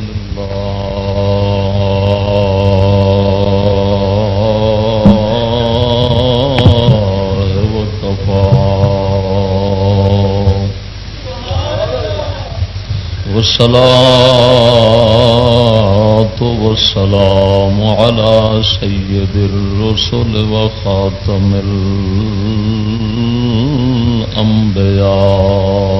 لله والصلاة والسلام على سيد الرسل وخاتم الأنبياء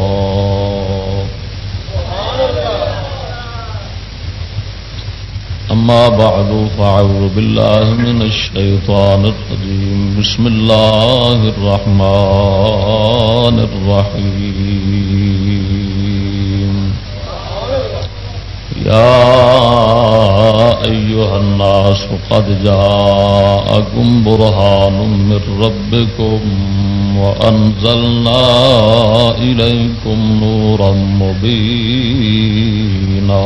أما بعد، فأعوذ بالله من الشيطان الرجيم. بسم الله الرحمن الرحيم. يا أيها الناس، قد جاءكم برهان من ربكم وأنزلنا إليكم نورا مبينا.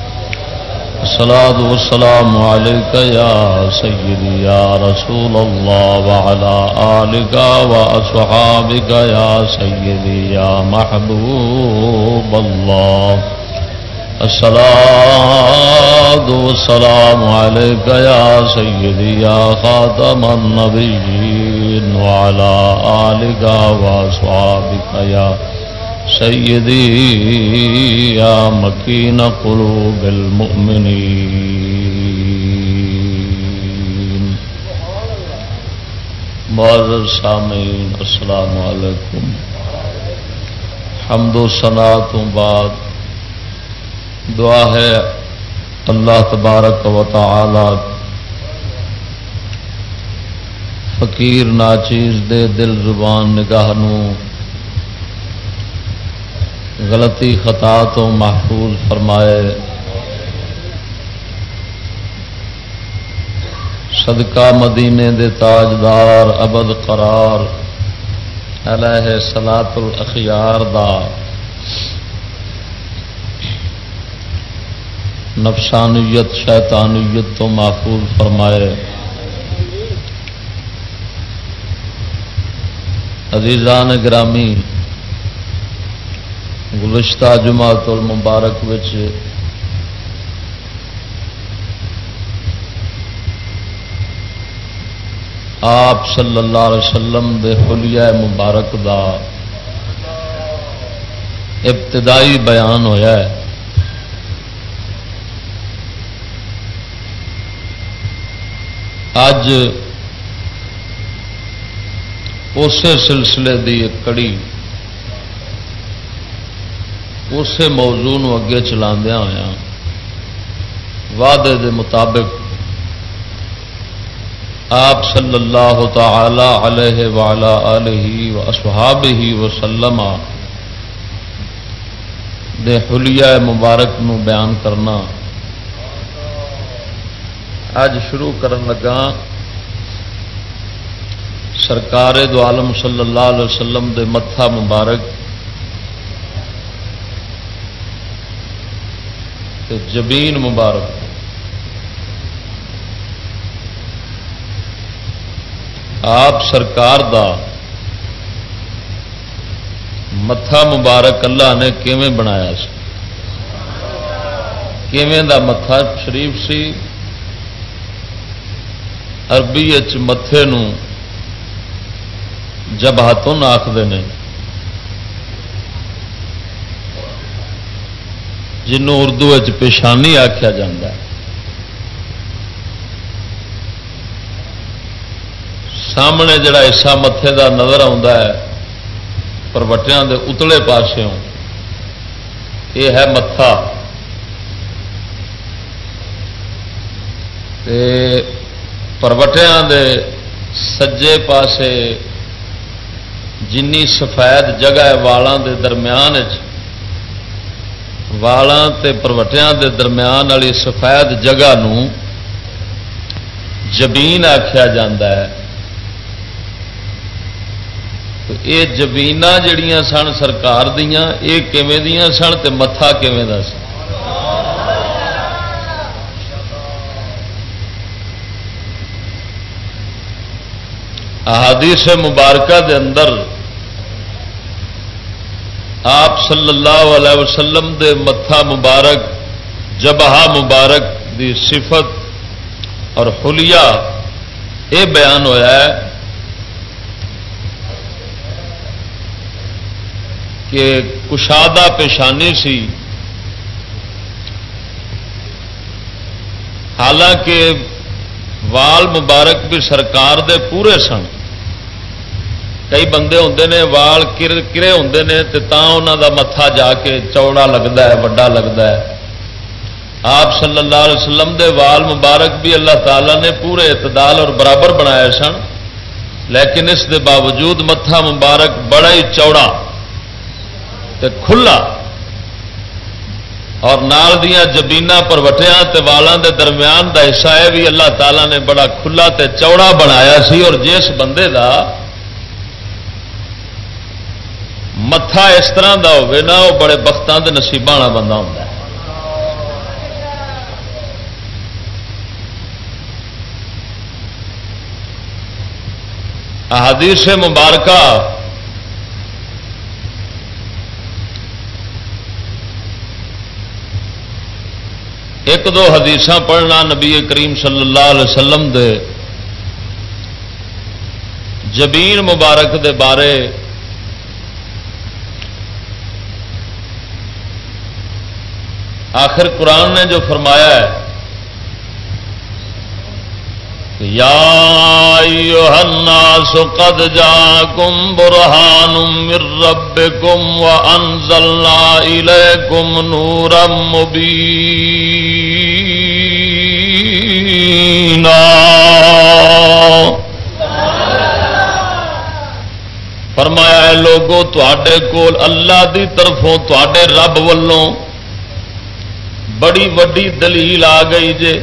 الصلاة والسلام عليك يا سيدي يا رسول الله وعلى آلك وأصحابك يا سيدي يا محبوب الله. الصلاة والسلام عليك يا سيدي يا خاتم النبيين وعلى آلك وأصحابك يا سيدي يا مكين قلوب المؤمنين. معذر سامعين السلام علیکم. حمد و سنا تو بعد. دعا ہے اللہ تبارک و تعالی. فقیر، ناچیز دے دل زبان نگاہ نو غلطی خطا تو محفوظ فرمائے۔ صدقہ مدینے دے تاجدار ابد قرار علیہ سلاط الاخیار دا۔ نفسانیت، شیطانیت تو محفوظ فرمائے۔ عزیزان گرامی گزشتہ جماعت المبارک وچ آپ صلی اللہ علیہ وسلم دے حلیہ مبارک دا ابتدائی بیان ہویا ہے۔ اج اسی سلسلے دی ایک کڑی اسی موضوع نو اگے چلاندیا ہوا وعدے دے مطابق آپ صلی اللہ تعالی علیہ وعلا آلہ و اصحاب ہی وسلم دے حلیہ مبارک نو بیان کرنا۔ اج شروع کرن لگا سرکار دو عالم صلی اللہ علیہ وسلم دے متھا مبارک۔ تے جبین مبارک آپ سرکار دا متھا مبارک اللہ نے کیویں بنایا سی؟ کیویں دا متھا شریف سی؟ عربی متے جب ہاتھوں آخر نے۔ جنوں اردو پیشانی آخیا جا سامنے جڑا حصہ متے کا نظر آتا ہے پروٹیا کے اتلے پاسوں یہ ہے متھا۔ پروٹیا دے سجے پاسے جنی سفید جگہ ہے والوں دے درمیان والاں تے پروٹیاں دے درمیان والی سفید جگہ نو جبین آخیا جاندہ جا یہ جبین جڑیاں سن سرکار دیا یہ کیویں دیا سن تو متھا کیویں دا سن احادیث مبارکہ دے اندر آپ صلی اللہ علیہ وسلم دے متھا مبارک، جبہا مبارک دی صفت اور حلیہ یہ بیان ہوا ہے کہ کشادہ پیشانی سی۔ حالانکہ وال مبارک بھی سرکار دے پورے سن۔ کئی بندے ہوں نے وال کرے ہوں نے انہوں دا متھا جا کے چوڑا لگتا ہے وڈا لگتا ہے آپ صلی اللہ علیہ وسلم دے وال مبارک بھی اللہ تعالی نے پورے اعتدال اور برابر بنایا سن لیکن اس دے باوجود متھا مبارک بڑا ہی چوڑا تے کھلا اور نال دیا جبینا پروٹیا والوں دے درمیان دا حصہ ہے بھی اللہ تعالی نے بڑا کھلا تے چوڑا بنایا سی اور جس بندے دا متھا اس طرح دا ہوگی نا، وہ بڑے بختوں کے نصیبہ والا بندہ ہوں احادیث مبارکہ۔ ایک دو حدیث پڑھنا نبی کریم صلی اللہ علیہ وسلم دے۔ جبین مبارک دے بارے آخر قرآن نے جو فرمایا ہے یا ایوہ الناس قد جاءكم برهان من ربكم وانزلنا اليكم نورا مبينا فرمایا ہے لوگو تے کول اللہ دی طرفوں تے رب والوں بڑی وڈی دلیل آ گئی جے۔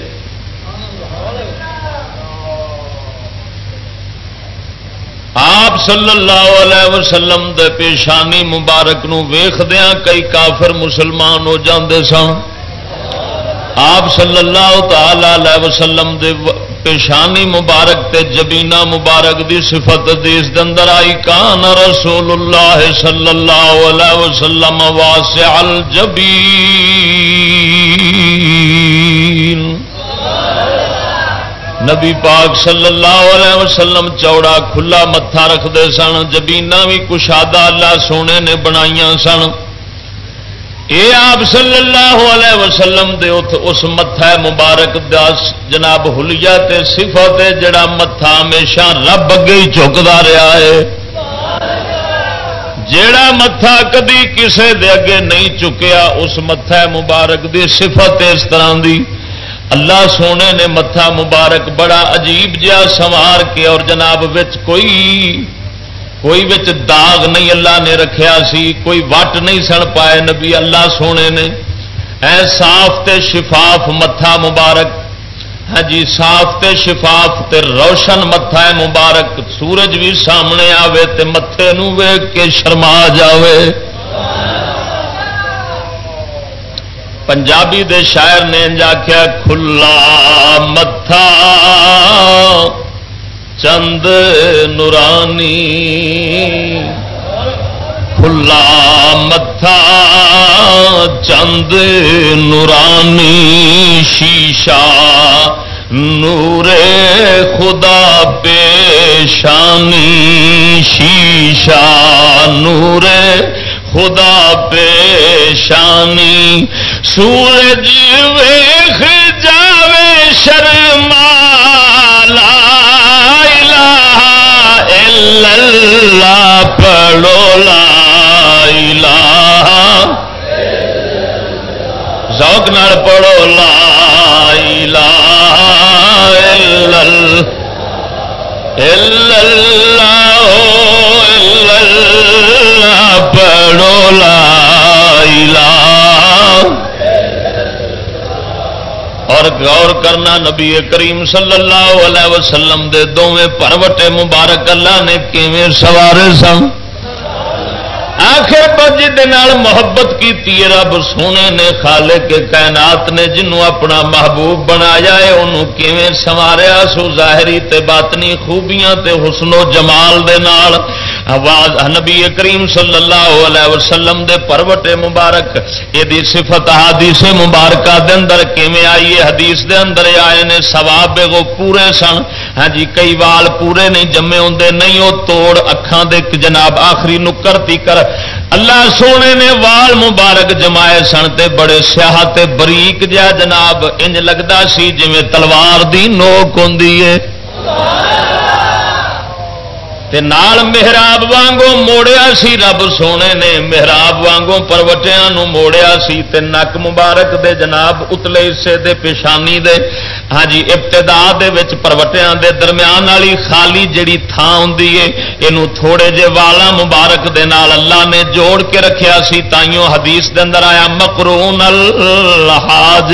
آپ صلی اللہ علیہ وسلم دے پیشانی مبارک نو ویخدیا کئی کافر مسلمان ہو جاندے سن۔ آپ صلی اللہ تعالی علیہ وسلم دے پیشانی مبارک تے جبینا مبارک دی صفت دیس دندر آئی، کان رسول اللہ صلی اللہ علیہ وسلم واسع الجبین۔ نبی پاک صلی اللہ علیہ وسلم چوڑا کھلا متھا رکھتے سن جبینا بھی کشادہ اللہ سونے نے بنائی سن۔ یہ آپ صلی اللہ علیہ وسلم دے اس متھا مبارک دس جناب ہلیا صفت جڑا متھا ہمیشہ رب اگے ہی چکتا رہا ہے۔ جیڑا متھا کدی کسے دے اگے نہیں چکیا اس متھا مبارک دی صفت اس طرح دی۔ اللہ سونے نے متھا مبارک بڑا عجیب جہا سوار کے اور جناب وچ کوئی کوئی وچ داغ نہیں اللہ نے رکھیا سی، کوئی وٹ نہیں سن پائے نبی، اللہ سونے نے۔ اے صاف تے شفاف متھا مبارک۔ ہاں جی صاف تے شفاف تے روشن متھا ہے مبارک۔ سورج بھی سامنے آوے تے متے ویگ کے شرما جاوے۔ پنجابی دے شاعر نے کیا کھلا متھا۔ چند نورانی کھلا متھا چند نورانی شیشہ نور خدا پیشانی شیشہ نور خدا پیشانی سورج ویخ جاوے پڑھو لا الہ ذوق نال پڑھو لا پڑھو لا اور غور کرنا نبی کریم صلی اللہ علیہ وسلم دے دونوں پروٹے مبارک اللہ نے کیویں سوارے سن؟ آخر پر جی محبت کی رب سونے نے خالے کے کائنات نے جنوں اپنا محبوب بنایا ہے، انہوں کیویں سواریا سو ظاہری تے باطنی خوبیاں تے حسن و جمال دے نال۔ آواز نبی کریم صلی اللہ علیہ وسلم دے پروٹے مبارک، یہ صفت حدیث مبارکہ دے اندر کیویں آئی ہے؟ حدیث دے اندر آئے نے، ثواب وہ پورے سن۔ ہاں جی کئی وال پورے نہیں، جمے ہوں نہیں، وہ توڑ اکھان دے جناب آخری نکر تیکر اللہ سونے نے وال مبارک جمائے سن تے، بڑے سیاح تے بریک جا جناب، انج لگتا سی جی تلوار دی نوک ہوں تے نال محراب وانگو موڑیا سی، رب سونے نے محراب وانگو پروٹیا موڑیا سی تے نک مبارک دے جناب اتلے حصے دے پیشانی دے۔ ہاں جی ابتدا دے وچ پروٹیا دے درمیان والی خالی جڑی تھان ہوں یہ تھوڑے جے والا مبارک دے نال اللہ نے جوڑ کے رکھیا سی تائیوں حدیث دے اندر آیا مکرون الحاج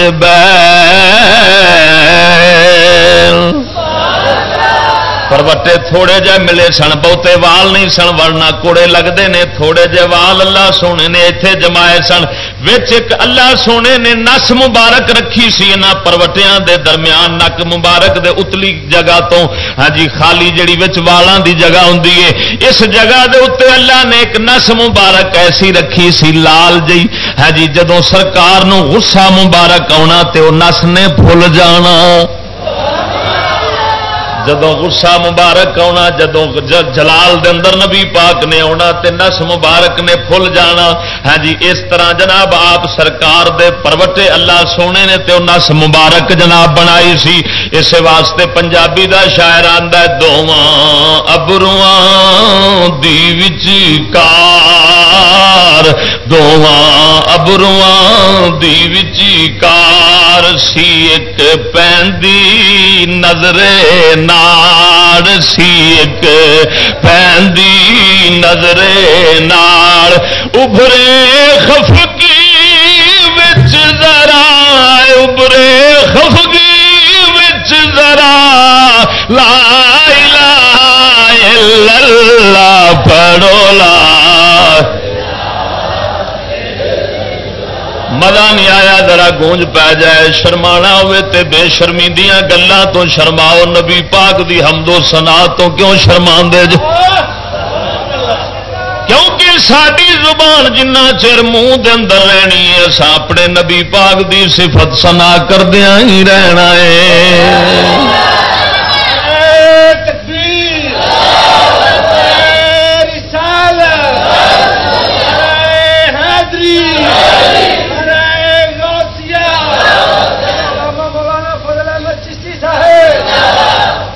بے پروٹے تھوڑے جہ ملے سن بہتے وال نہیں سن ورنا کوڑے لگتے ہیں تھوڑے جہ وال اللہ سونے نے اتنے جمائے سن ایک اللہ سونے نے نس مبارک رکھی سی یہاں پروٹیا دے درمیان نک مبارک دے اتلی جگہ تو ہاں جی خالی جڑی وچ والاں دی جگہ ہوں اس جگہ دے اتنے اللہ نے ایک نس مبارک ایسی رکھی سی لال جی ہاں جی جدو سرکار نو غصہ مبارک آنا تو نس نے بھول جانا جدو غصہ مبارک آنا جدو جلال دے اندر نبی پاک نے آنا تے نس مبارک نے پھل جانا۔ ہاں جی اس طرح جناب آپ سرکار دے پروٹے اللہ سونے نے تے نس مبارک جناب بنائی سی۔ اس واسطے پنجابی دا شاعر آدھا دونوں ابرواں دی کار۔ دونوں ابرواں دی کار سی، ایک پی نظرے نا ناڑ سی ایک پہندی نظر ناڑ ابھرے خفگی وچ ذرا ابھرے خفگی وچ ذرا لا الہ الا اللہ پڑھو لا مزہ نہیں آیا، ذرا گونج پی جائے شرما ہوے تے بے شرمی دیا گلوں تو شرماؤ، نبی پاک دی حمد و سنا تو کیوں شرما دے جو کیونکہ ساری زبان جنہ چر منہ دے اندر رہنی ہے اپنے نبی پاک دی صفت سنا کردیا ہی رہنا ہے۔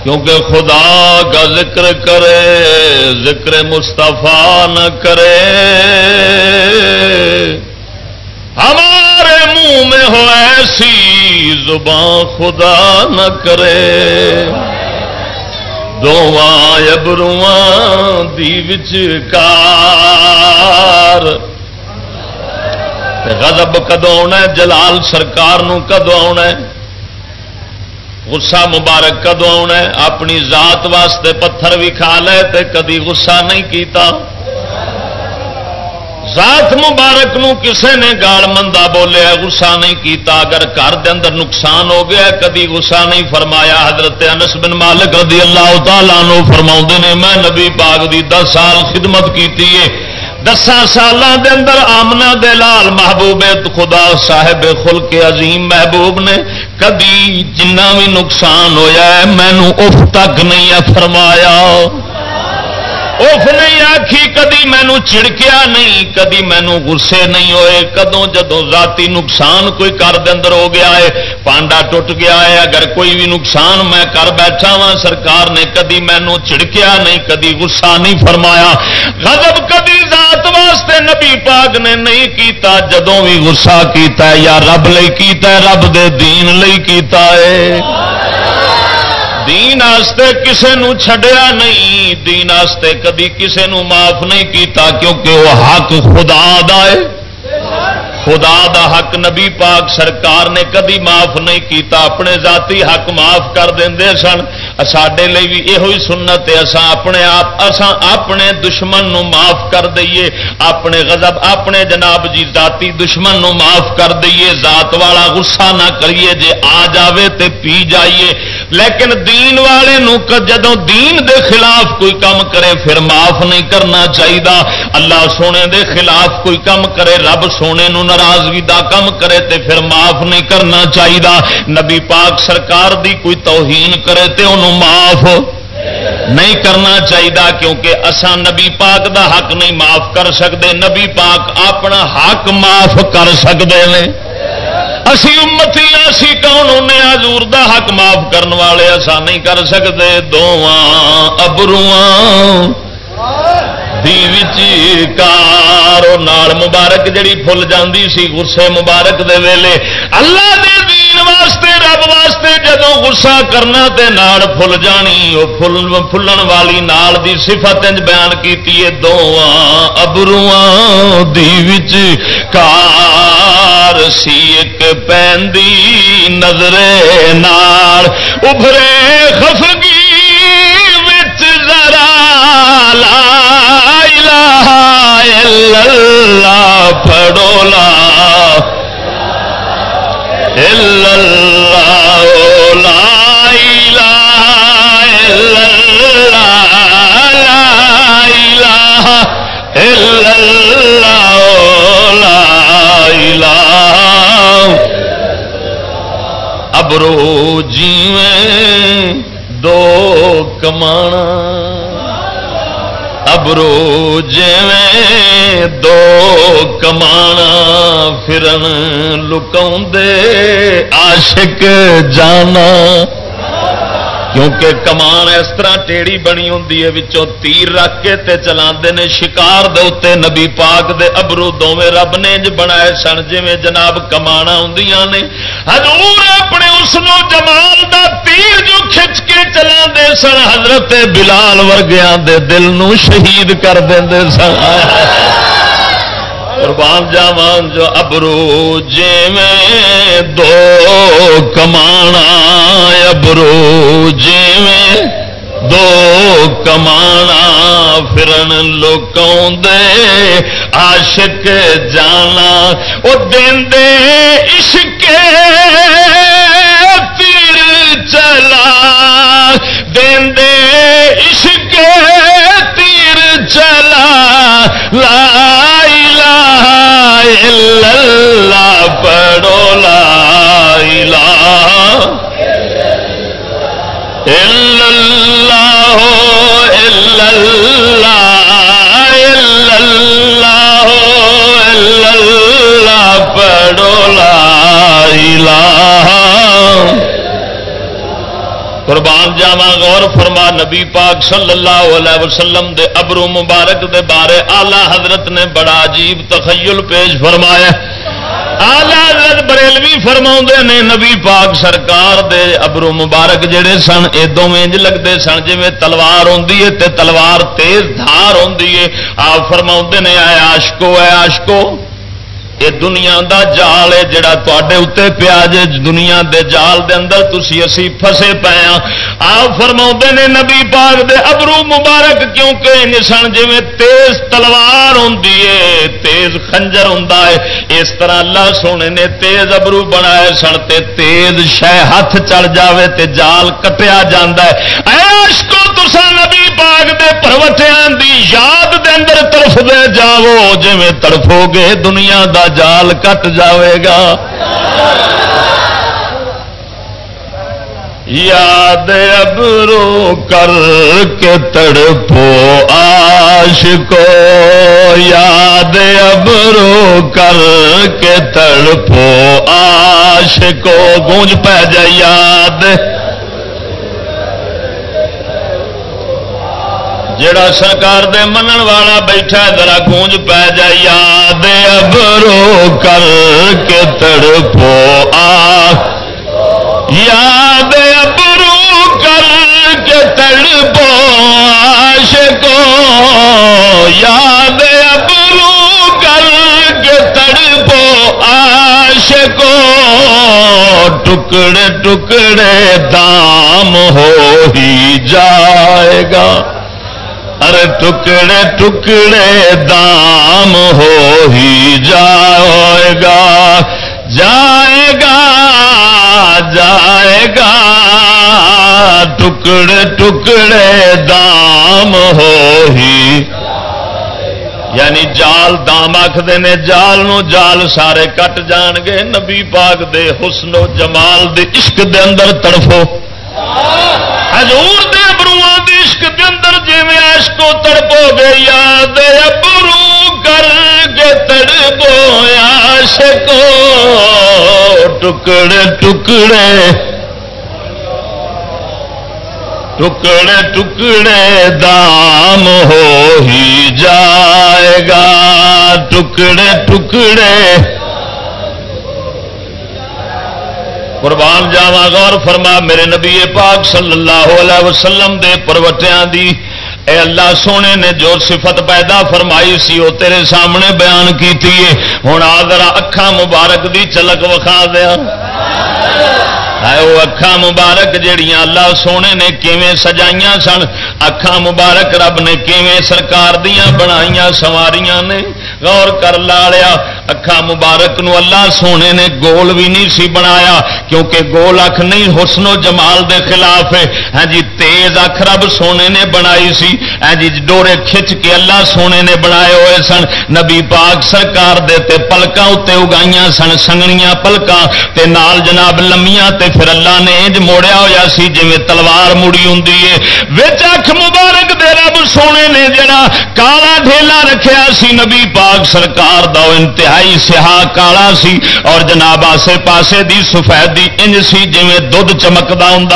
کیونکہ خدا کا ذکر کرے، ذکر مصطفیٰ نہ کرے۔ ہمارے منہ میں ہو ایسی زبان خدا نہ کرے۔ دواں ابرواں دیوچ غضب کدو آنا جلال سرکار نو کدو آنا غصہ مبارک کدو آنا اپنی ذات واسطے پتھر بھی کھا لے تے کدی غصہ نہیں کیتا۔ ذات مبارک نو کسے نے گال مندا بولیا غصہ نہیں کیتا۔ اگر گھر دے اندر نقصان ہو گیا کدی غصہ نہیں فرمایا۔ حضرت انس بن مالک رضی اللہ تعالیٰ نو فرما نے، میں نبی پاک دی دس سال خدمت کیتی ہے۔ دسان سال دے اندر آمنا دے لال محبوب خدا صاحب خل کے عظیم محبوب نے کدی جنہ بھی نقصان ہویا ہے مینو اف تک نہیں ہے فرمایا اف نہیں آخی کدی مینو چڑکیا نہیں کدی مینو گسے نہیں ہوئے کدوں جدو ذاتی نقصان کوئی کر اندر ہو گیا ہے پانڈا ٹوٹ گیا ہے اگر کوئی بھی نقصان میں کر بیٹھا وا سرکار نے کدی مینو چڑکیا نہیں کدی گسا نہیں فرمایا غضب کدی واسطے نبی پاک نے نہیں کیتا، جدوں بھی گسا کیتا ہے، یا رب لئی کیتا ہے، رب دے دین لئی کیتا ہے۔ دین آستے کسے نو چھڈیا نہیں، دین آستے کدی کسے نو معاف نہیں کیتا، کیونکہ وہ حق خدا دا ہے۔ خدا دا حق نبی پاک سرکار نے کدی معاف نہیں کیتا، اپنے ذاتی حق معاف کر دیں سن۔ سڈے بھی یہ سنت ہے اسا اپنے آپ اسا اپنے دشمن نو معاف کر دئیے۔ اپنے غضب اپنے جناب جی ذاتی دشمن نو معاف کر دئیے۔ ذات والا غصہ نہ کریے، جے آ جاوے تے پی جائیے۔ لیکن دین والے نو جدو دین دے خلاف کوئی کام کرے، پھر معاف نہیں کرنا چاہیے اللہ سونے دے خلاف کوئی کام کرے، رب سونے نو ناراضگی دا کم کرے تے پھر معاف نہیں کرنا چاہیے نبی پاک سرکار دی کوئی توہین کرے تے انہوں معاف نہیں کرنا چاہیے کیونکہ اسا نبی پاک دا حق نہیں معاف کر سکتے نبی پاک اپنا حق معاف کر سکتے ہیں اسی امتی اسی کون انہیں حضور دا حق معاف کرن والے اسا نہیں کر سکتے۔ دونوں ابرواں کار نال مبارک جڑی فل جاندی سی، غصے مبارک دے ویلے۔ اللہ دے دین واسطے، رب واسطے جدو غصہ کرنا تے نال فل جانی وہ فل فلن والی نال دی صفت انج بیان کیتی ہے دواں ابرواں دی وچ کار سی ایک پیندی نظرے نال ابھرے خفگی جیویں دو کمانا ابرو جیویں دو کمانا فرن لکاؤں دے عاشق جانا کیونکہ کمان اس طرح ٹیڑی بنی ہوں تیر رکھ کے تے چلا نے شکار دے اتنے نبی پاک دے ابرو دونوں رب نے بنائے سن جی جناب کمانا ہوں نے حضور اپنے اس جمال دا تیر جو کھچ کے چلا دے سن، حضرت بلال ورگیا دے دل نو شہید کر دے سن۔ قربان جاوان، جو ابرو جی میں دو کمانا، ابرو جی میں دو کمانا فرن لوکوں دے عاشق جانا وہ دین دے عشق تیر چلا دین دے عشق تیر چلا لا الہ الا اللہ پڑھو لا اللہ الا اللہ الا اللہ الا اللہ پڑھو لا الہ قربان جاوا غور فرما نبی پاک صلی اللہ علیہ وسلم دے ابرو مبارک دے بارے آلہ حضرت نے بڑا عجیب تخیل پیش فرمایا آلہ حضرت بریلوی فرما نے نبی پاک سرکار دے ابرو مبارک جڑے سن ادو انج لگتے سن جی تلوار آتی ہے تلوار تیز دھار آتی ہے آپ فرما نے آئے آشکو ہے آشکو یہ دنیا دا جال ہے جڑا تے اتنے پیا جے دنیا دے جال دے اندر تسی اسی پھسے پے ہاں آپ فرما نے نبی پاک دے ابرو مبارک کیونکہ نسن جی تیز تلوار ہوں تیز خنجر ہوں اس طرح اللہ سونے نے تیز ابرو بنائے سن تے تیز شہ ہاتھ چڑھ جاوے تے جال کٹیا جا کو تسا نبی پاک دے پروٹیاں دی یاد دے اندر طرف دے جاؤ جی تڑفو گے دنیا دا جال کٹ جاوے گا۔ یاد ابرو کر کے تڑپو آش کو یاد ابرو کر کے تڑپو آش کو گونج پہ جا یاد جڑا سرکار دے منن والا بیٹھا ذرا گونج پہ جا، یاد ابرو کر کے تڑپو، آ۔ یاد ابرو کر کے تڑپو آش کو یاد ابرو کر کے تڑپو آش کو ٹکڑے ٹکڑے دام ہو ہی جائے گا۔ ارے ٹکڑے ٹکڑے دام ہو ہی جائے گا جائے گا جائے گا ٹکڑے ٹکڑے دام ہو ہی یعنی جال دام آخر نے جال نو جال سارے کٹ جان گے نبی پاک دے حسن و جمال دے عشق دے اندر تڑفو حضور دے ابرواں دے عشق اندر جی میں عشق کو تڑپو گے، یاد ابرو کر کے تڑپو عشق ٹکڑے ٹکڑے۔ ٹکڑے ٹکڑے، دام ہو ہی جائے گا۔ ٹکڑے ٹکڑے۔ قربان جاوا غور فرما، میرے نبی پاک صلی اللہ علیہ وسلم دے پروٹیاں دی، اے اللہ سونے نے جو صفت پیدا فرمائی سی وہ تیرے سامنے بیان کی ہوں آدر اکھا مبارک دی چلک وکھا دیا۔ وہ اکھان مبارک جہیا اللہ سونے نے کیویں سجائیاں سن اکھان مبارک رب نے کیویں سرکار دیا بنائی سواریاں نے۔ غور کر لا لیا اکھان مبارک نو اللہ سونے نے گول بھی نہیں سی بنایا، کیونکہ گول اکھ نہیں، حسن و جمال دے خلاف ہے۔ ہاں جی تیز اکھ رب سونے نے بنائی سی۔ ہاں جی ڈورے کھچ کے اللہ سونے نے بنائے ہوئے سن۔ نبی پاک سرکار دے تے پلکاں اتنے اگائیاں سن سنگنیاں پلکاں۔ تے نال جناب لمیاں تے پھر اللہ نے انج موڑیا ہوا سی جی تلوار مڑی ہوں اکھ مبارک دے رب سونے نے جڑا کالا ڈھیلا رکھیا سی، نبی پاک سرکار دا انتہائی سیاہ کالا سی اور جناب آسے پاسے دی سفید انج سی جی دھد چمکتا ہوں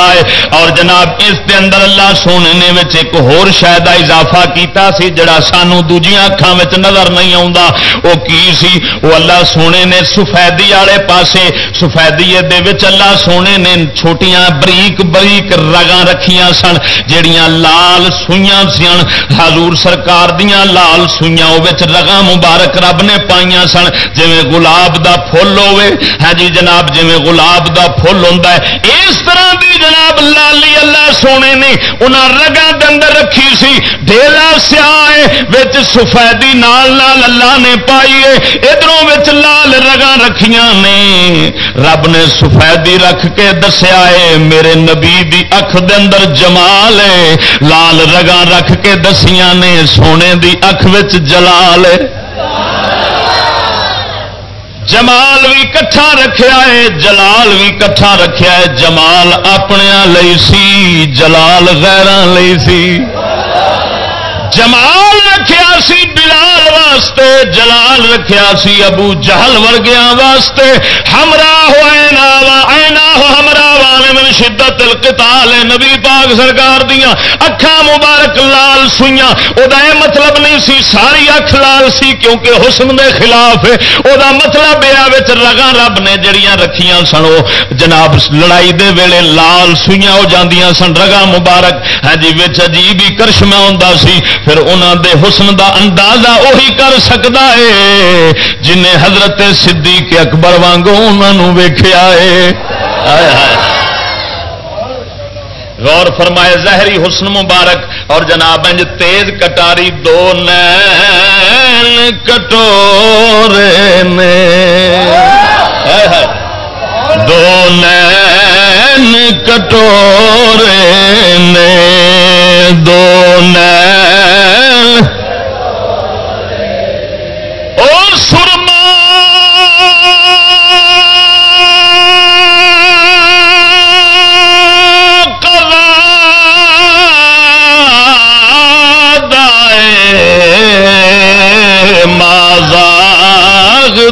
اور جناب اس دے اندر اللہ سونے نے ایک ہور شاید اضافہ کیتا سی جڑا سانو دوجیاں اکھان نظر نہیں آتا وہ کی سی؟ وہ اللہ سونے نے سفیدی والے پاسے سفیدی اللہ سونے نے چھوٹیاں بریک بریک رگاں رکھیاں سن، جڑیاں لال سوئیاں سن۔ حضور سرکار دیاں لال سوئیاں رگاں مبارک رب نے پائیاں سن۔ جی گلاب دا پھول ہوے ہاں جی جناب جی گلاب دا پھول ہوں اس طرح دی جناب لالی اللہ سونے نے انہاں رگاں دے اندر رکھی سی ڈھیلا سیاہ سفیدی نال نال اللہ نے پائی ہے، ادھروں لال رگاں رکھیاں نے۔ رب نے سفیدی رکھ کے دسیا ہے، میرے نبی دی اکھ دے اندر جمال ہے۔ لال رگا رکھ کے دسیاں نے، سونے دی اکھ وچ جلال ہے۔ جمال بھی کٹھا رکھیا ہے، جلال بھی کٹھا رکھیا ہے۔ جمال اپنے لئی سی، جلال غیران لئی سی۔ جمال رکھیا سی بلال واسطے، جلال رکھیا سی ابو جہل ورگیا واسطے۔ ہمراہ اینا اینا ہمراہ من شدت القتال نبی پاک سرکار دیا اکھا مبارک لال سوئیاں۔ او دا اے مطلب نہیں سی، ساری اکھ لال سی، کیونکہ حسن دے خلاف ہے۔ او دا مطلب اے وچ رگاں رب نے جڑیاں رکھیاں سن، او جناب لڑائی دے ویلے لال سوئیاں ہو جاندیاں سن۔ رگاں مبارک ہاں جی وچ عجیب ہی کرشمہ ہوندا سی۔ پھر انہوں دے حسن دا اندازہ وہی کر سکتا ہے جن حضرت صدیق اکبر وانگو انہوں ویخیا ہے۔ غور فرمائے، زہری حسن مبارک۔ اور جناب انج تیز کٹاری دو نین کٹورے میں۔ دو نین کٹورے نے دو نین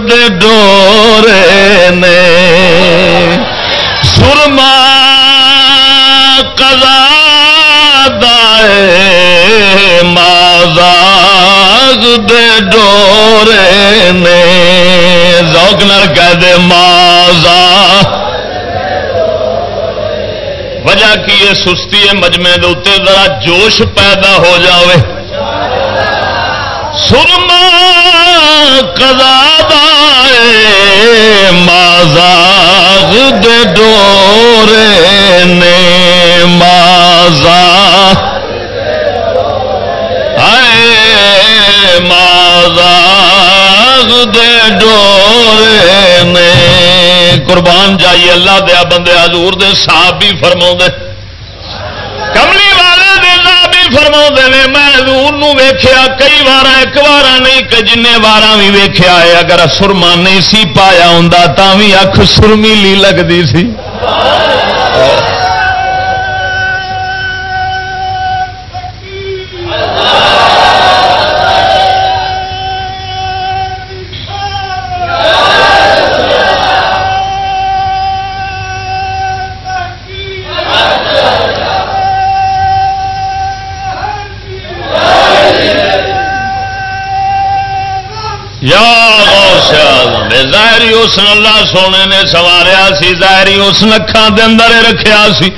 دے ڈورے نے سرما کلا دے مازاگ دے ڈورے نے ذوق نال کہہ دے مازا وجہ کی یہ سستی ہے مجمے دے اتنے ذرا جوش پیدا ہو جاوے سرما کدا مازاغ دے ڈورے نے مازا۔ آئے، مازاغ دے ڈورے نے۔ قربان جائیے، اللہ دیا بندے، حضور دے صاحب بھی فرما کملی والے دے بھی فرما نے، میں ویخیا کئی وار ایک بار نہیں، کہ جن بار بھی ویخیا ہے، اگر سرما نہیں سی پایا ہوں تا بھی اکھ سرمیلی لگتی سی۔ ظاہری اس اللہ سونے نے سواریا سی، ظاہری اس نکھان دے اندر رکھیا سی۔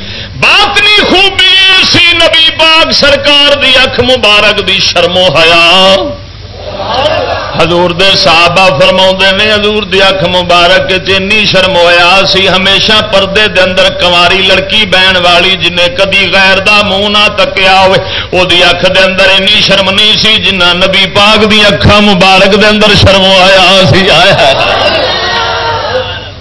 باطنی خوبی سی، نبی پاک سرکار دی اکھ مبارک دی شرم و حیا۔ حضور دے صحابہ فرما نے، حضور دی اکھ مبارک چینی شرم ہویا سی۔ ہمیشہ پردے دے اندر کماری لڑکی بہن والی جنہیں کدی غیر دا منہ نہ تکیا ہوئے، او دی اکھ دے اندر اینی شرم نہیں سی، جنہ نبی پاک دی اکھا مبارک دے اندر شرم آیا سی۔ آیا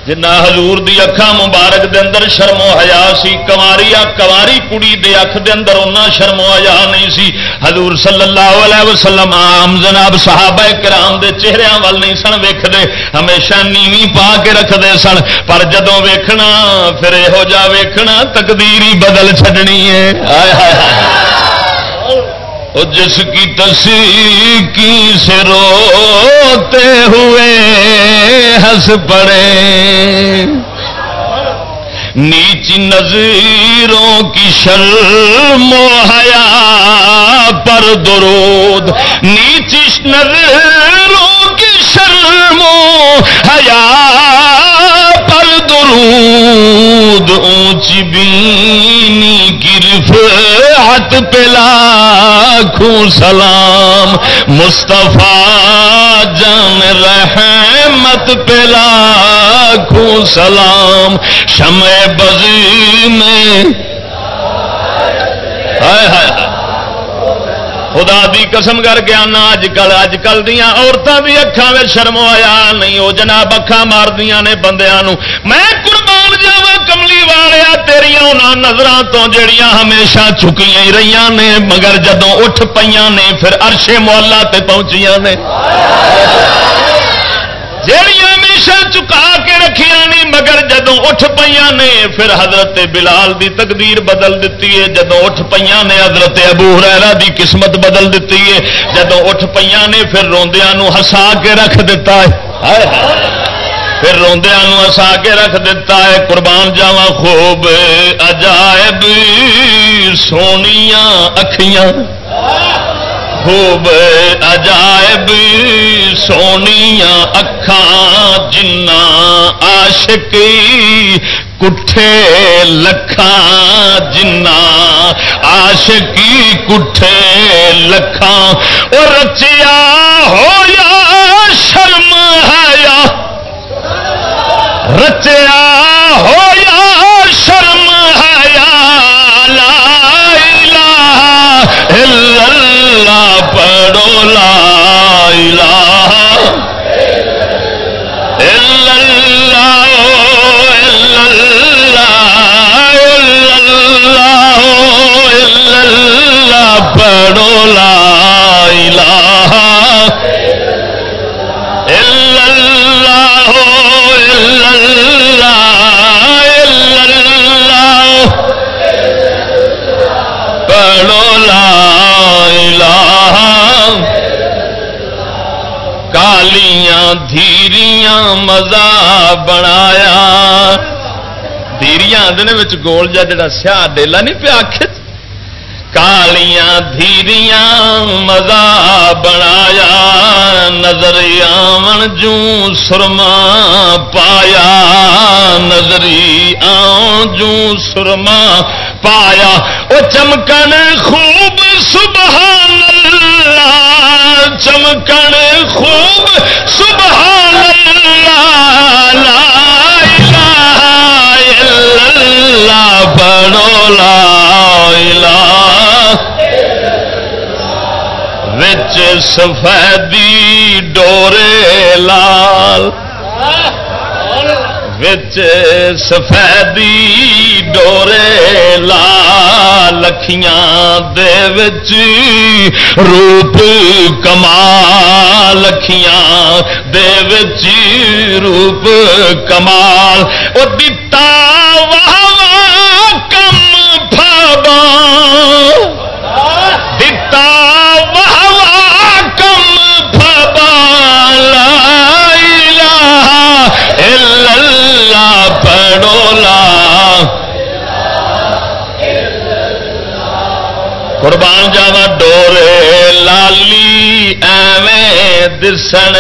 جنا حضور دی اکھا مبارک دے اندر شرم و حیا سی کماری کواری کڑی دے اکھ دے اندر اُنہ شرم و حیا نہیں سی۔ حضور صلی اللہ علیہ وسلم عام جناب صحابہ کرام دے چہرے وال نہیں سن، ویکھدے، ہمیشہ نیوی پا کے رکھدے سن۔ پر جدوں ویکھنا، پھر یہو جا ویکھنا تقدیر ہی بدل چھڈنی ہے۔ ہائے ہائے ہائے جس کی تصویر سے روتے ہوئے ہنس پڑے۔ نیچ نظیروں کی شرم و حیا پر درود۔ نیچ نظیروں کی شرم و حیا پر درود اونچی بینی کی رفعت پہ لاکھوں سلام۔ مصطفیٰ جان رحمت پہ لاکھوں سلام۔ شمع بزی میں ہائے ہائے۔ خدا دی قسم کر کے آنا اج کل اج کل دیا عورتوں کی اکھان میں شرم آیا نہیں وہ جناب اکھان ماردیا نے بندیا میں قربان جا کملی والیا تیریا نظر تو جڑیاں ہمیشہ چکیاں رہی نے، مگر جدو اٹھ پہ نے، پھر ارشے محلہ تے پہنچیاں نے۔ جڑیاں ہمیشہ چکا کے رکھیا نہیں مگر جدو اٹھ پہ نے، پھر حضرت بلال دی تقدیر بدل دیتی ہے۔ جدو اٹھ پہ نے، حضرت ابو ہریرا دی قسمت بدل دیتی ہے۔ جدو اٹھ پہ نے، پھر روندیا ہسا کے رکھ دیتا ہے۔ پھر روندیا ہسا کے رکھ دیتا ہے۔ قربان جاوا خوب عجائب، سونیاں اکھیاں۔ خوب عجائب سونیا اکھان جنا آشکی کٹھے لکھان جنا آشکی کٹھے لکھان اور رچیا ہو یا شرم ہے یا رچیا ہو لا الہ الا اللہ الا اللہ الا اللہ الا اللہ پڑھو لا الہ دھیریاں مزہ بنایا دھیریاں آدھے گول جا جا سیاہ ڈیلا نہیں پیا کھچ کالیاں دھیریاں مزہ بنایا نظری آمن جو سرما پایا نظری آن جو سرما پایا وہ چمکن خوب سبحان اللہ چمکن خوب، سبحان اللہ، لا الہ الا اللہ بڑو لا الہ وچ سفیدی ڈورے لال۔ وچ سفیدی ڈورے لا لکھیاں دے وچ روپ کمال لکھیاں دے وچ روپ کمال وہ دتا واہ قربان جاوا ڈورے لالی ایویں دسن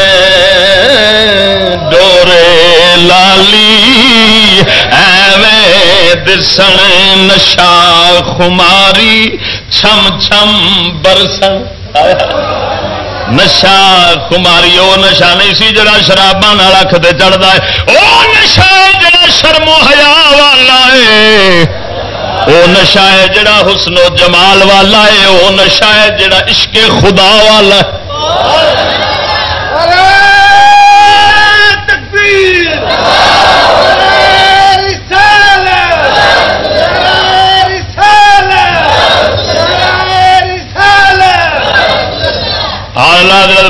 ڈورے لالی ایویں دسن نشا خماری چھم چھم برسن نشا کماری وہ نشا نہیں سی جڑا شرابان اکھ دے چڑھتا ہے وہ نشا جڑا شرم حیا والا ہے وہ نشا ہے جڑا حسن و جمال والا ہے وہ نشا ہے جڑا عشق خدا والا ہے۔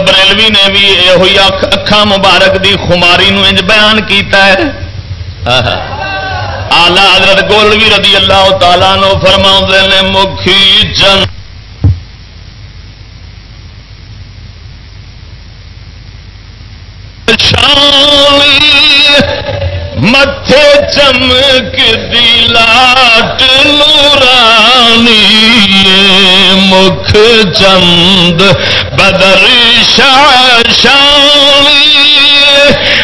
بریلوی نے بھی یہ اکھان مبارک دی خماری نو انج بیان کیتا ہے۔ آلہ حضرت گولوی رضی اللہ تعالیٰ نو فرما نے، مکھی جن۔ متھے چمک دلاٹ نورانی مکھ چند بدر شاہ شاشانی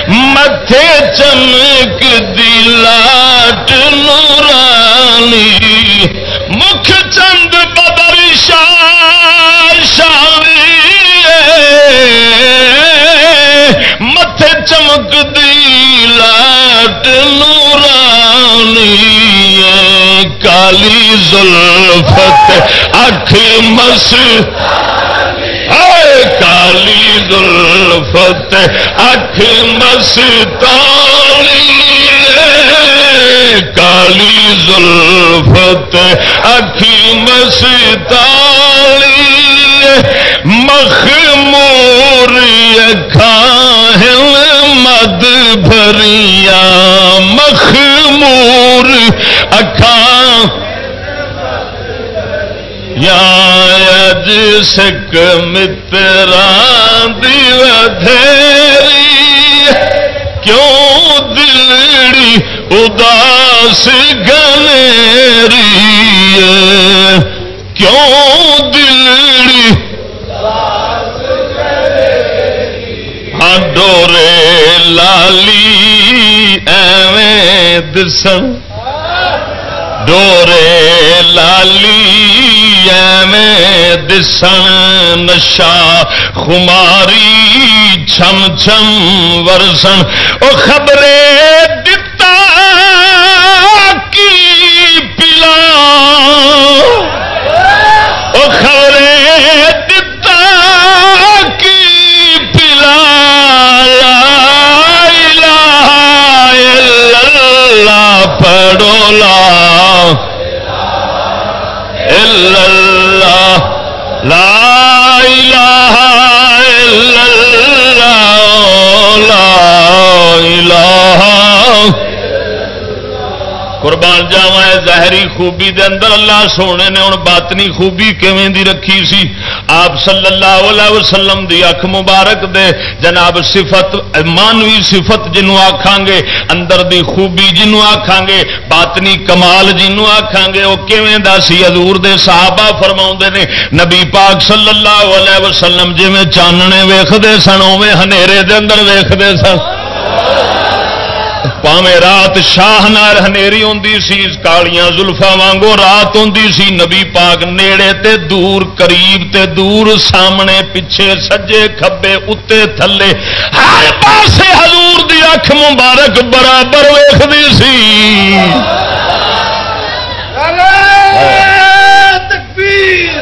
متھے چمک دلاٹ نورانی۔ مکھ چند بدر شاشانی متھے چمک دی لاٹ نورانی۔ کالی زلفت، اکھ مس۔ کالی زلفت اکھ مستانی کالی زلفت اکھ مستانی مخمور اکھاہن مد بھریا، مخمور اکھاں یا اج سک متران دی ودھیری کیوں دلڑی اداس گلیری کیوں دلڑی ہاں ڈورے لالی ایویں دسن ڈورے لالی میں دسن نشا خماری چھم چھم ورسن۔ او خبرے دتا کی پلا۔ او خبر پڑھو لا الا اللہ لا الہ الا اللہ لا الہ قربان جاوا ظاہری خوبی دے اندر اللہ سونے نے ہوں باطنی خوبی کیویں دی رکھی سی؟ آپ صلی اللہ علیہ وسلم دی اکھ مبارک دے، جناب صفت، مانوی صفت جنوں آکھاں گے، اندر دی خوبی جنوں آکھاں گے، باطنی کمال جنوں آکھاں گے، او کیویں دا سی؟ حضور دے صحابہ فرماوندے نے، نبی پاک صلی اللہ علیہ وسلم جویں چاننے ویکھدے سن، اوویں ہنیرے دے اندر ویکھدے سن۔ پاوے رات شاہ نار ہنیری ہوں سی، کالیاں زلفا وانگو رات ہوں سی، نبی پاک نیڑے تے دور، قریب تے دور، سامنے پیچھے سجے کھبے اتنے تھلے۔ ہر پاسے حضور دی اکھ مبارک برابر ویختی سی۔ تکبیر۔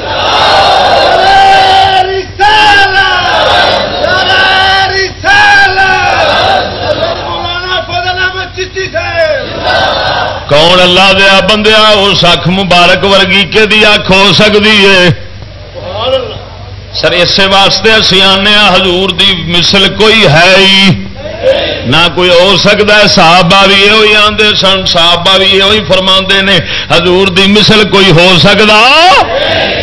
کون اللہ دیا بندیا اس اکھ مبارک ورگی کے اکھ ہو سکتی ہے؟ سر اسے واسطے اسی آنے حضور دی مثل کوئی ہے ہی؟ نہ کوئی ہو سکتا ہے، صحابہ بھی یہ آتے سن، صحابہ بھی یہ فرما نے۔ حضور دی مثل کوئی ہو سکتا؟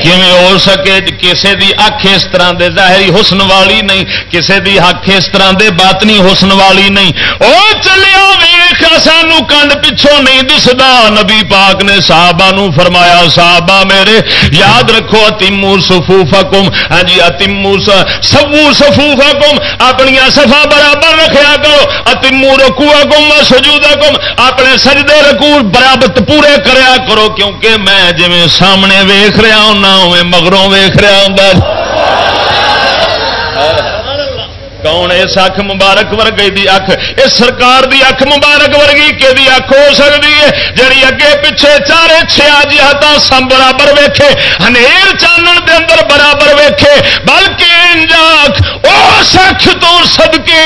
کیون ہو سکے؟ کسے دی اکھ اس طرح دے ظاہری حسن والی نہیں، کسے دی اکھ اس طرح دے باطنی حسن والی نہیں۔ او چلیا ویخ سانو کنڈ پچھوں نہیں دسدا۔ نبی پاک نے صحابہ نو فرمایا، صحابہ میرے، یاد رکھو، اتمو سفوفکم ہاں جی اتمو سفو سفوفکم اپنی صفا برابر رکھیا کرو۔ اتمو رکوا گم سجودا گم۔ اپنے سجدے رکو برابر پورے کریا کرو، کیونکہ میں جی سامنے ویخ رہا ہوں مگروں ویخ رہا ہوں کون اس اکھ مبارک ورگی دی اکھ؟ اس سرکار دی اکھ مبارک ورگی کہ دی اکھ ہو سکتی ہے؟ جڑی اگے پیچھے چارے چھیا جی جہاں سم برابر ویکھے، ہنیر چانن دے اندر برابر ویکھے، بلکہ انجاک اس اکھ تو صدقے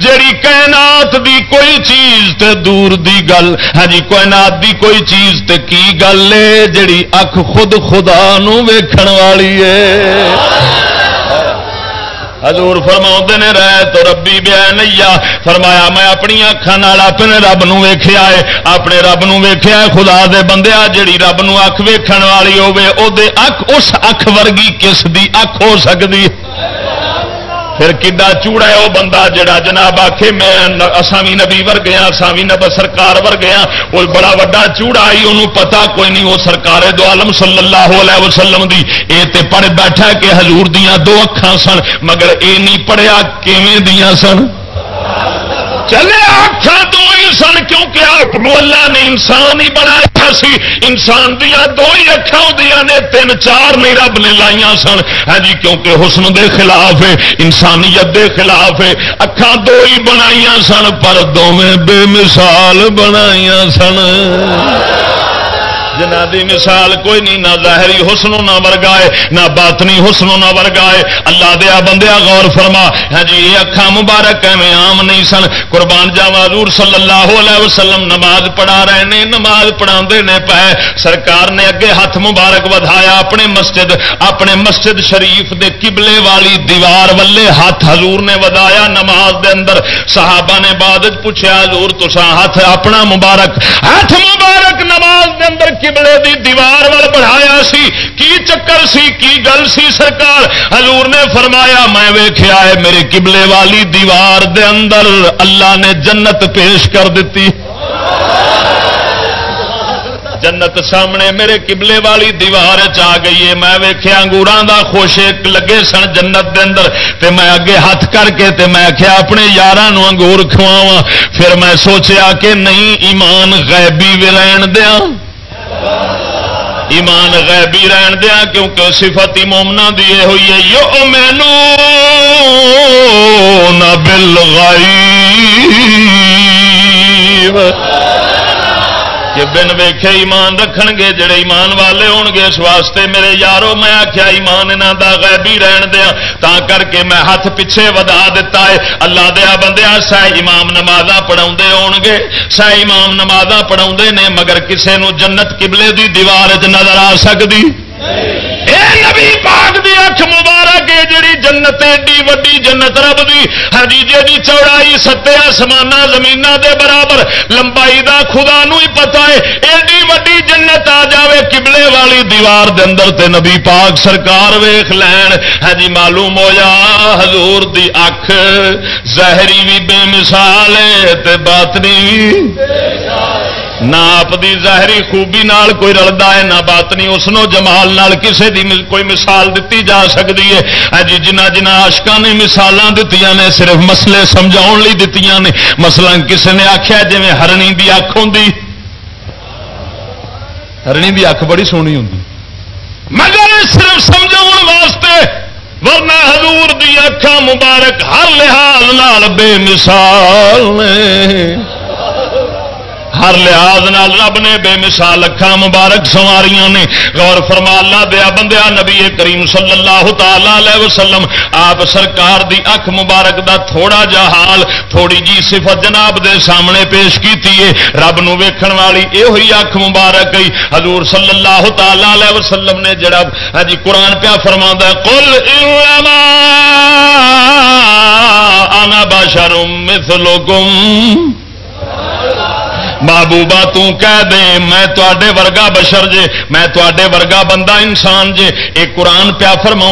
جڑی کائنات دی کوئی چیز تے دور دی گل۔ ہاں جی کائنات دی کوئی چیز تے کی گل ہے؟ جڑی اکھ خود خدا نو ویکھن والی ہے۔ حضور فرما نے، رہ تو ربی بیا نیا۔ فرمایا، میں اپنی اکھان اپنے رب نویخیا ہے۔ اپنے رب نویخیا ہے خدا دے بندے جڑی رب نو اکھ ویکھن والی ہوے او دے اکھ اس اکھ ورگی کس دی اکھ ہو سکتی پھر کڈا چوڑا ہے وہ بندہ جڑا جناب آخے میں اسامی نبی ور گیا اسامی نب سرکار ور گیا وہ بڑا وا چوڑا آئی انہوں پتا کوئی نہیں، وہ سرکار دو عالم صلی اللہ علیہ وسلم دی۔ اے تے پڑھ بیٹھا کہ حضور دیاں دو اکھان سن، مگر اے نہیں پڑھیا، کیویں دیاں سن؟ چلے آخا دو انسان، کیونکہ آپ اللہ نے انسان ہی بنایا سی۔ انسان دیا دو ہی اکھا ہوں نے، تین چار نہیں رب نے لائیا سن۔ ہاں جی کیونکہ حسن دے خلاف ہے، انسانیت دے خلاف ہے۔ اکھا دو ہی بنایا سن، پر دونوں بے مثال بنایا سن۔ جنہ دی مثال کوئی نہیں، نہ ظاہری حسن نہ ورگائے نہ باطنی حسن نہ ورگائے اللہ دیا بندیا غور فرما۔ ہاں جی یہ اکھا مبارک ایویں عام نہیں سن۔ قربان جاوا حضور صلی اللہ علیہ وسلم نماز پڑھا رہے نے، نماز پڑھا نے پے سرکار نے اگے ہاتھ مبارک ودایا اپنے مسجد اپنے مسجد شریف دے قبلے والی دیوار والے ہاتھ حضور نے ودایا نماز دے اندر۔ صحابہ نے بعد پوچھا حضور تسا ہاتھ اپنا مبارک، ہاتھ مبارک نماز دے اندر قبلے دی دیوار وال بڑھایا سی کی چکر سی کی گل سی سرکار حضور نے فرمایا میں ویخیا ہے میرے قبلے والی دیوار دے اندر اللہ نے جنت پیش کر دیتی جنت سامنے میرے قبلے والی دیوار چ گئی ہے میں ویخیا انگورا کا خوش لگے سن جنت دے اندر تے میں اگے ہاتھ کر کے تے میں آخیا اپنے یار انگور کھواوا پھر میں سوچیا کہ نہیں ایمان غیبی بھی رہن دیا ایمان غیبی رہن دیا کیونکہ صفت مومنا دی ہوئی ہے یو مینو نہ بل کہ بن ویخے ایمان رکھ گے جڑے ایمان والے ہون گے اس واسطے میرے یارو، میں آخیا ایمان یہاں کا غیبی رہن دیا، تا کر کے میں ہاتھ پیچھے ودا دیتا ہے۔ اللہ دیا بندیا، سہ امام نماز پڑھا ہون گے سہ امام نماز پڑھا نے، مگر کسے نو جنت قبلے دی دیوار چ نظر آ سکتی اے نبی پاک دی اکھ مبارک گے جی جنت ایڈی وڈی جنت رب دی۔ ہجیجے کی چوڑائی ستے آسمان زمین دے برابر، لمبائی دا خدا نو ہی پتا ہے۔ ایڈی وڈی جنت آ جاوے کبلے والی دیوار دے اندر تے نبی پاک سرکار ویخ لین۔ ہاں جی معلوم ہو جا حضور دی اکھ زہری بھی بے مثال ہے تے باطنی۔ بھی نہ آپ دی ظاہری خوبی نال کوئی رلدا ہے، نہ بات نہیں اس جمال نال کسے دی کوئی مثال دیتی جا سکتی ہے۔ ہاں جی جنہ جنہ آشکا نے مثال دیتی نے، صرف مسئلے سمجھاؤ لی دیتی نے۔ مسئلہ کسے نے آخیا جی ہرنی دی اکھ ہوں ہرنی دی اکھ بڑی سونی ہوں مگر صرف سمجھاؤ واسطے، ورنہ حضور دی اکھا مبارک ہر لحاظ نال بے مثال نے۔ ہر لحاظ نال رب نے بے مثال اکھا مبارک سواریاں نے۔ غور فرما، اللہ دیا بندیا نبی کریم صلی اللہ تعالی وسلم، آپ سرکار دی اکھ مبارک دا تھوڑا جا حال، تھوڑی جی صفت جناب دے سامنے پیش کیتی ہے۔ رب نو ویکھن والی اے ہوئی اکھ مبارک گئی حضور صلی اللہ تعالی وسلم نے جڑا ہاں جی قرآن پیا فرما قل انما انا بشر مثلکم۔ محبوبہ تو کہہ دے، میں تے ورگا بشر جے، میں تے ورگا بندہ انسان جے۔ ایک قرآن پیا فرما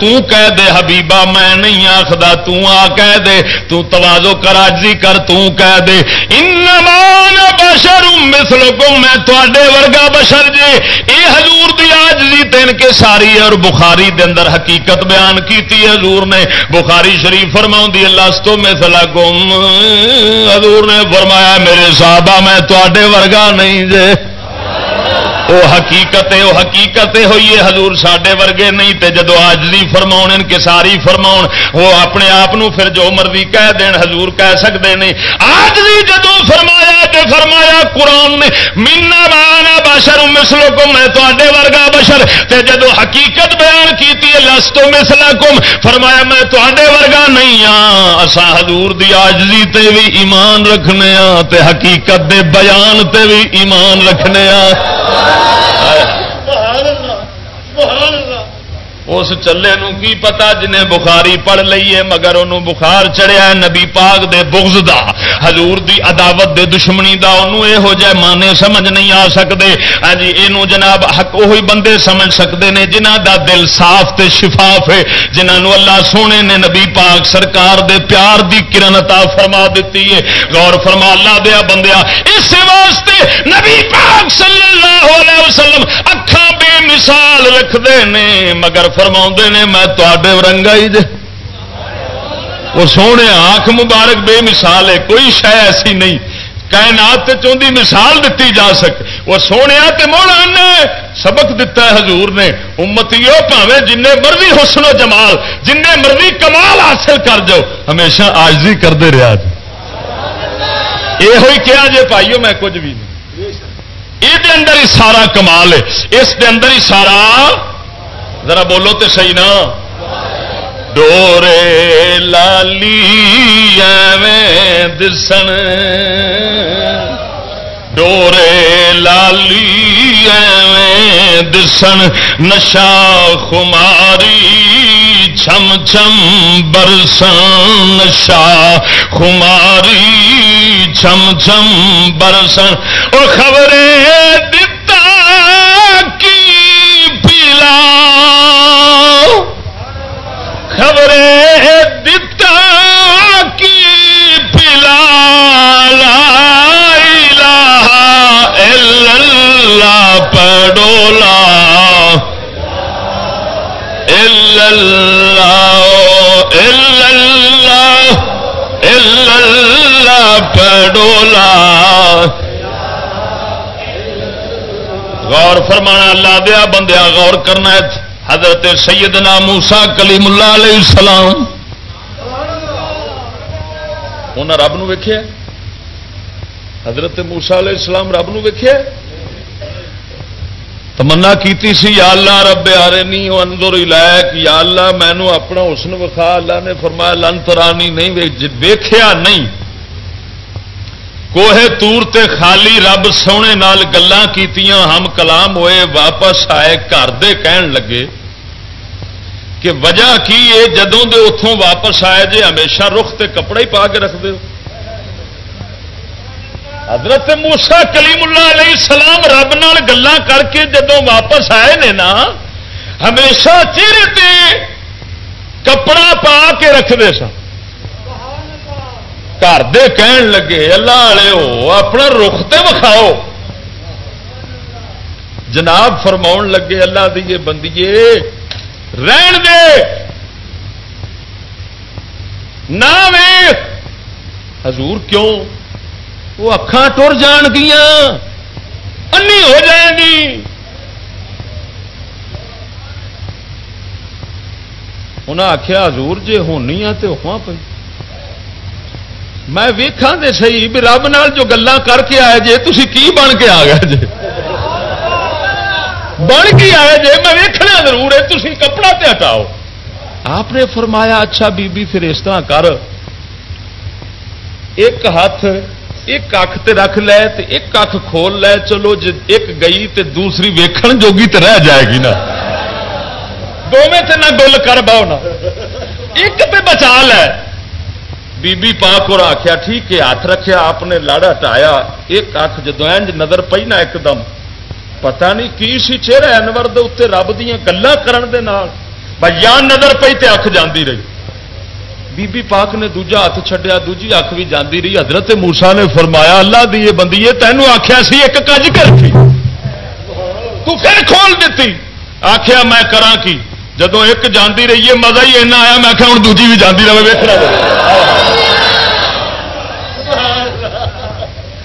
تو کہہ دے حبیبا میں نہیں آخدا آ کہہ دے۔ تو توازو کراجی کر تو کہہ دے۔ انمان بشر مثلکم، میں تے ورگا بشر جے۔ اے حضور دی آجزی تین کے ساری اور بخاری دے اندر حقیقت بیان کیتی حضور نے بخاری شریف فرما دی اللہ ستو مثلکم۔ حضور نے فرمایا، میرے صاحب بابا میں تے ورگا نہیں جے وہ حقیقت وہ حقیقت ہوئی ہے حضور سڈے ورگے نہیں تے جدو آجلی فرما کے ساری فرما وہ اپنے آپ پھر جو مرضی کہہ دین، حضور کہہ سکتے نہیں آجلی جدو فرمایا تے فرمایا قرآن نے مینا بانا بشر مسلو کم میں تے ورگا بشر تے جدو حقیقت بیان کی لستو مسلا کم فرمایا میں تے ورگا نہیں ہاں۔ اسا حضور دی آجلی تے بھی ایمان رکھنے ہاں تے حقیقت دے بیان تے بھی ایمان رکھنے ہاں۔ سبحان اس چلے نو کی پتا جنہیں بخاری پڑھ لیے مگر انہوں بخار چڑھیا نبی پاک دے بغض دا۔ حضور دی عداوت دے دشمنی دا، انہوں اے ہو جائے مانے سمجھ نہیں آ سکتے ہاں جی یہ جناب حق وہی بندے سمجھ سکتے ہیں جنہ دا دل صاف تے شفاف ہے جنہوں اللہ سونے نے نبی پاک سرکار دے پیار دی کرن عطا فرما دیتی ہے۔ غور فرما، اللہ دیا بندیا، اس واسطے نبی پاک صلی اللہ علیہ وسلم اکھا بے مثال رکھتے ہیں مگر فرما نے، میں تے رنگا ہی دے۔ وہ سونے آنکھ مبارک بے مثال ہے، کوئی شہ ایسی نہیں۔ کائنات چاہتی مثال دیتی جا سک وہ سونے تے موڑا نے سبق دتا ہے حضور نے۔ امتی پاوے جن مرضی حسن و جمال جن مرضی کمال حاصل کر جاؤ ہمیشہ آجزی کرتے رہا جی۔ یہ ہوئی کیا جی پائیو میں کچھ بھی نہیں۔ یہ اندر ہی سارا کمال ہے۔ اس دے اندر ہی سارا ذرا بولو تو صحیح نا۔ ڈورے لالی میں دسن۔ ڈورے لالی میں دسن۔ نشا خماری چھم چھم برسن۔ نشا خماری چھم چھم برسن۔ اور خبریں خبریں اللہ پڑولا پڑولا غور فرمانا اللہ دیا بندیا غور کرنا حضرت سیدنا موسا کلیم اللہ علیہ السلام انہیں رب نو حضرت موسا علیہ السلام رب نو تمنا کیتی سی یا اللہ رب آرے نہیں اندر لائق یا اللہ مینو اپنا حسن وکھا اللہ نے فرمایا لن ترانی نہیں ویخیا نہیں کوہ تور تے خالی رب سونے نال گلان کیتیاں ہم کلام ہوئے واپس آئے گھر دے کہن لگے کہ وجہ کی ہے جدوں دے اتوں واپس آئے جے ہمیشہ رخ تے کپڑا ہی پا کے رکھ دو حضرت موسا کلیم اللہ علیہ السلام رب نال گلا کر کے جدو واپس آئے نے نا، ہمیشہ چہرے تے کپڑا پا کے رکھتے سن۔ گھر دے کہن لگے، اللہ والے ہو، اپنا رخ تے وکھاؤ۔ جناب فرما لگے، اللہ دیے بندیے، رہن دے۔ نہ حضور کیوں؟ وہ اکھان ٹر جان گیا انی ہو جائے گی۔ انہیں آخیا حضور جی ہونی تو ہوا پی میں ویکھا دے سی بھی رب نال جو گلا کر کے آئے جے تھی کی بن کے آ گئے جے؟ بن کے آئے جے، میں ویکھنا ضرور ہے تھی کپڑا تے ہٹاؤ۔ آپ نے فرمایا اچھا بی بی، پھر اس طرح کر۔ ایک ہاتھ ایک اکھ تے رکھ لے تے ایک اکھ کھول لے چلو جی ایک گئی تے دوسری ویکھن جوگی تے رہ جائے گی نا دونوں تے نہ گل کر باؤ نا ایک تے بچا لے بی بی پاک اور آخیا ٹھیک ہے ہاتھ رکھیا آپ نے لڑ ہٹایا ایک اکھ جدو نظر پی نا ایک دم پتا نہیں کی سی چہرہ انور دے اتنے رب دیا گلا کرن یا نظر پی تے اکھ جاندی رہی بی بی پاک نے دوجا ہاتھ چھڈیا، دوجی اکھ بھی جاندی رہی۔ حضرت موسا نے فرمایا، اللہ دی یہ بندی ہے، تینوں آخیا سی، ایک کج کر تو پھر کھول دیتی۔ آخیا میں کرا کی؟ جدو ایک جاندی رہی ہے، مزہ ہی ایسا آیا، میں آخیا ہوں دوجی بھی جاندی رہے ویکنا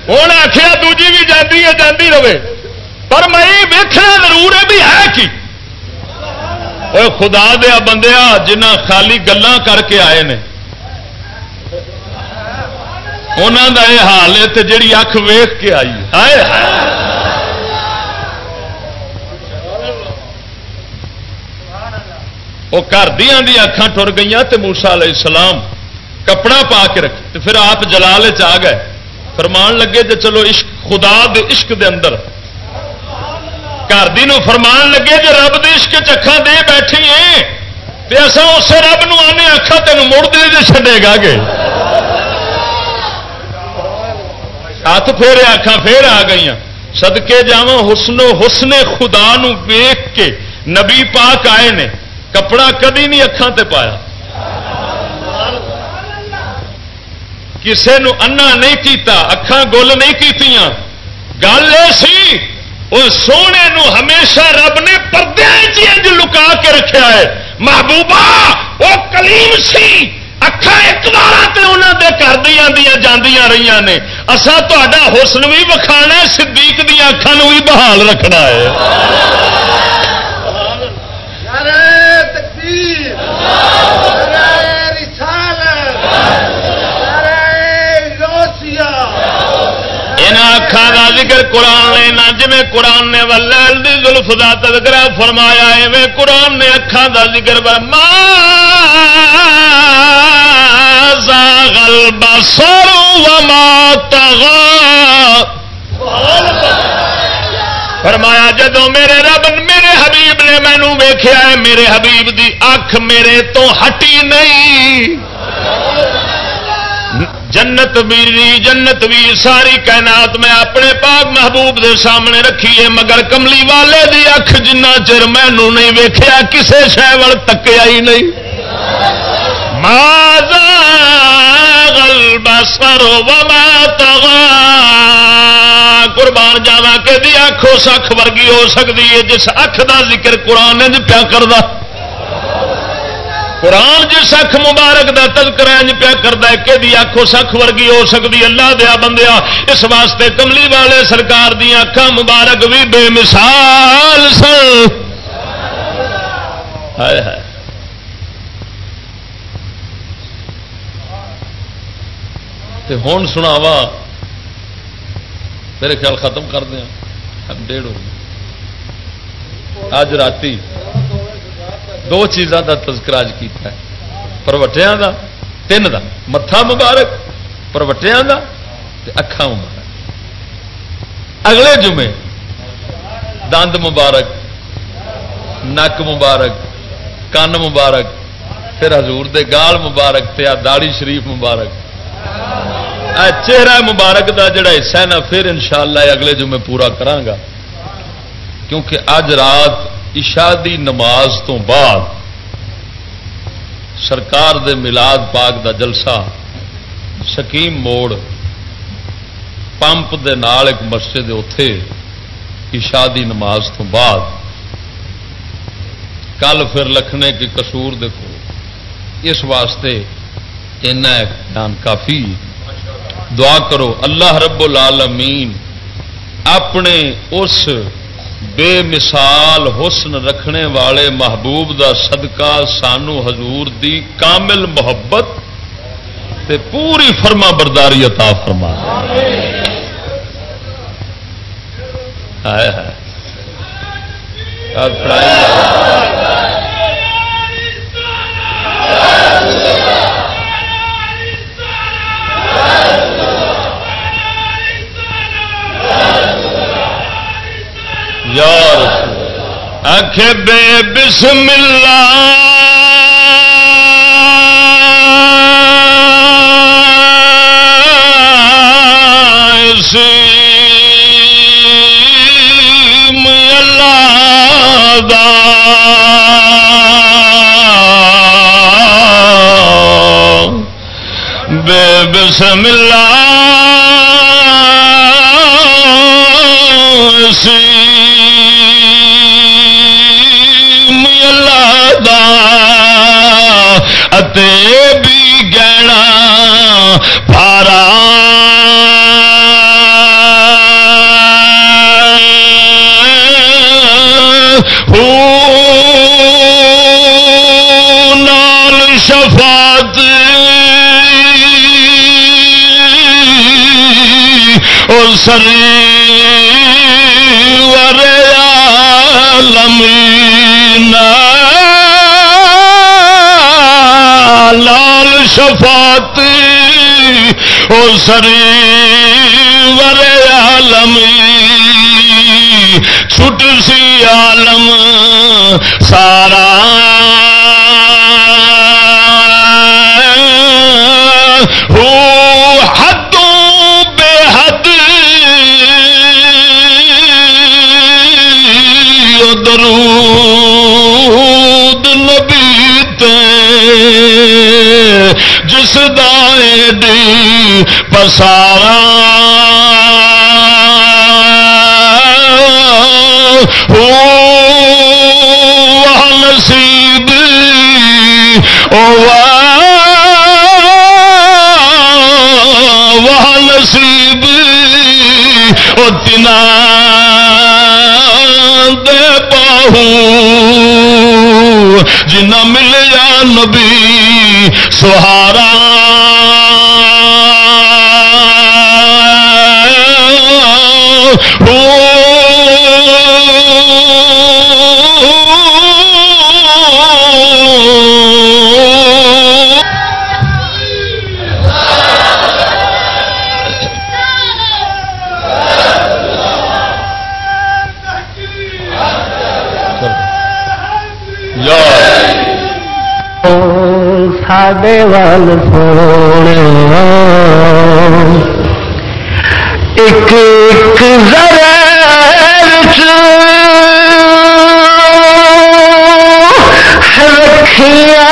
ہوں آخیا دوجی بھی جاندی ہے، جاندی رہے۔ پر میں ویکنا ضرور ہے بھی ہے کی؟ خدا دیا بندیا جنہ خالی گلان کر کے آئے نے انہوں کا یہ حال ہے جیڑی اکھ ویخ کے آئی ہے وہ گھر دیا دی اکھان ٹر گئی تو موسا علیہ السلام کپڑا پا کے رکھے پھر آپ جلال آ گئے فرمان لگے تو چلو عشق خدا دے عشق دے اندر گھر دی فرمان لگے جو رب دے عشق چکھا دے بیٹھی ہیں تو ایسا اسے رب نو آنے اکھا تین مڑ دے چڈے گا گے ہاتھ پھیرے اکھان پھر آ گئی سدکے جا حسن حسن خدا نو ویخ کے نبی پاک آئے نے کپڑا کدی نہیں اکھان تے پایا کسے نو انا نہیں کیتا اکھان گل نہیں کیتیاں گل سی وہ سونے نو ہمیشہ رب نے پردے چیز لکا کے رکھا ہے۔ محبوبہ وہ کلیم سی۔ اکھا ایک بار انہوں نے کر دیا دیا جاندیاں رہی نے۔ اصا تا حسن بھی وکھانا صدیق دیا اکھان بھی بحال رکھنا ہے۔ اکھان کا ذکر قرآن نے نہ جی قرآن نے ولل دی زلف کا تذکرہ فرمایا ایویں قرآن نے اکھان کا ذکر برما زاغل بسر وما تغا فرمایا جدو میرے رب میرے حبیب نے مینو ویخیا ہے میرے حبیب دی اکھ میرے تو ہٹی نہیں جنت بھی جنت بھی ساری کائنات میں اپنے پاک محبوب دے سامنے رکھیے مگر کملی والے دی اکھ جنہ چر مینو نہیں ویخیا کسے شہ تکیا ہی نہیں۔ قربان جاوا کہ اکھ اس اکھ ورگی ہو سکتی ہے، جس اکھ دا ذکر قرآن پیا کرتا قرآن جس اکھ مبارک کا تذکر انج پیا کرتا ہے کہ اکھ اس اکھ ورگی ہو سکتی اللہ دیا بندیا، اس واسطے کملی والے سرکار دیا اکھان مبارک بھی بے مثال سن۔ ہوں سناوا میرے خیال ختم کر دیا ڈیڑھ ہو اج رات دو چیزوں کا تذکرہ کیا پروٹیا کا تین کا متھا مبارک پروٹیا کا اکھان مبارک۔ اگلے جمعے، دند مبارک، نک مبارک، کن مبارک، پھر حضور دے گال مبارک تے داڑی شریف مبارک۔ چہرہ مبارک دا جڑا حصہ ہے نا، پھر انشاءاللہ اگلے جو میں پورا کرانگا کیونکہ اج رات عشاء دی نماز تو بعد سرکار دے ملاد پاک دا جلسہ، سکیم موڑ، پمپ دے نال ایک مسجد اتے عشاء دی نماز تو بعد۔ کل پھر لکھنے کے قصور دیکھو، اس واسطے بیان کافی۔ دعا کرو، اللہ رب العالمین اپنے اس بے مثال حسن رکھنے والے محبوب دا صدقہ سانو حضور دی کامل محبت تے پوری فرما برداری عطا فرما ہے آخ بے بسم اللہ بے بسم اللہ بھی گہنا پارا نال شفات اور سری شفاعت او سری ور عالم چھٹ سی عالم سارا جس دائیں دی پسارا۔ ہو نصیب او وہ نصیب او تنا دے پاہوں جنا مل نبی سہارا۔ ساڈے وال سونے ایک ایک ذرا رکھیا